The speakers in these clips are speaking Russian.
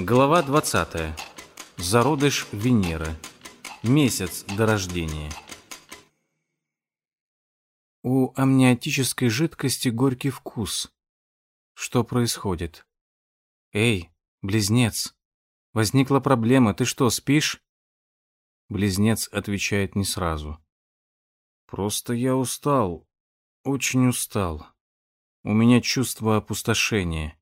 Глава 20. Зародыш Венеры. Месяц до рождения. У амниотической жидкости горький вкус. Что происходит? Эй, близнец, возникла проблема, ты что, спишь? Близнец отвечает не сразу. Просто я устал, очень устал. У меня чувство опустошения.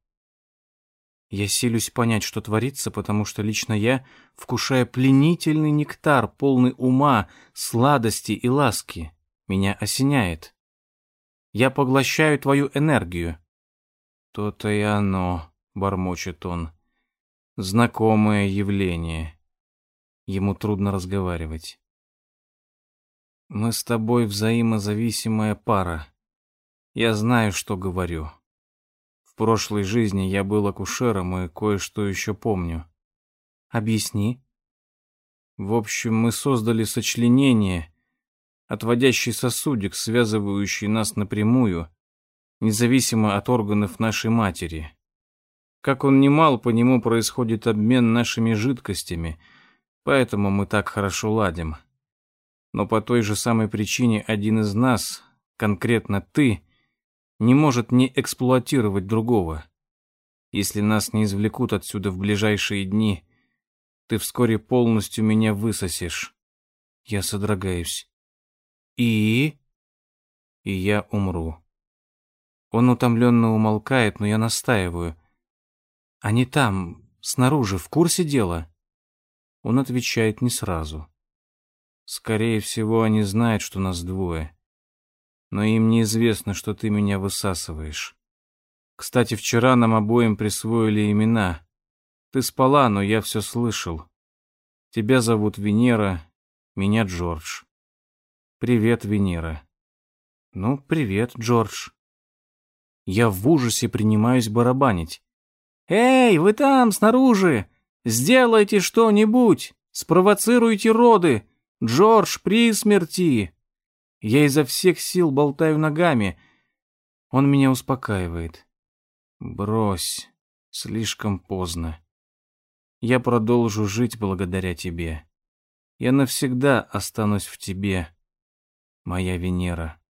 Я силюсь понять, что творится, потому что лично я вкушаю пленительный нектар, полный ума, сладости и ласки. Меня осеняет. Я поглощаю твою энергию. То-то и оно, бормочет он. Знакомое явление. Ему трудно разговаривать. Мы с тобой взаимозависимая пара. Я знаю, что говорю. В прошлой жизни я был акушером и кое-что еще помню. Объясни. В общем, мы создали сочленение, отводящий сосудик, связывающий нас напрямую, независимо от органов нашей матери. Как он немал, по нему происходит обмен нашими жидкостями, поэтому мы так хорошо ладим. Но по той же самой причине один из нас, конкретно ты, не может не эксплуатировать другого. Если нас не извлекут отсюда в ближайшие дни, ты вскоре полностью меня высосешь. Я содрогаюсь. И... И я умру. Он утомленно умолкает, но я настаиваю. Они там, снаружи, в курсе дела? Он отвечает не сразу. Скорее всего, они знают, что нас двое но им неизвестно, что ты меня высасываешь. Кстати, вчера нам обоим присвоили имена. Ты спала, но я все слышал. Тебя зовут Венера, меня Джордж. Привет, Венера. Ну, привет, Джордж. Я в ужасе принимаюсь барабанить. «Эй, вы там, снаружи! Сделайте что-нибудь! Спровоцируйте роды! Джордж при смерти!» Я изо всех сил болтаю ногами. Он меня успокаивает. Брось, слишком поздно. Я продолжу жить благодаря тебе. Я навсегда останусь в тебе, моя Венера.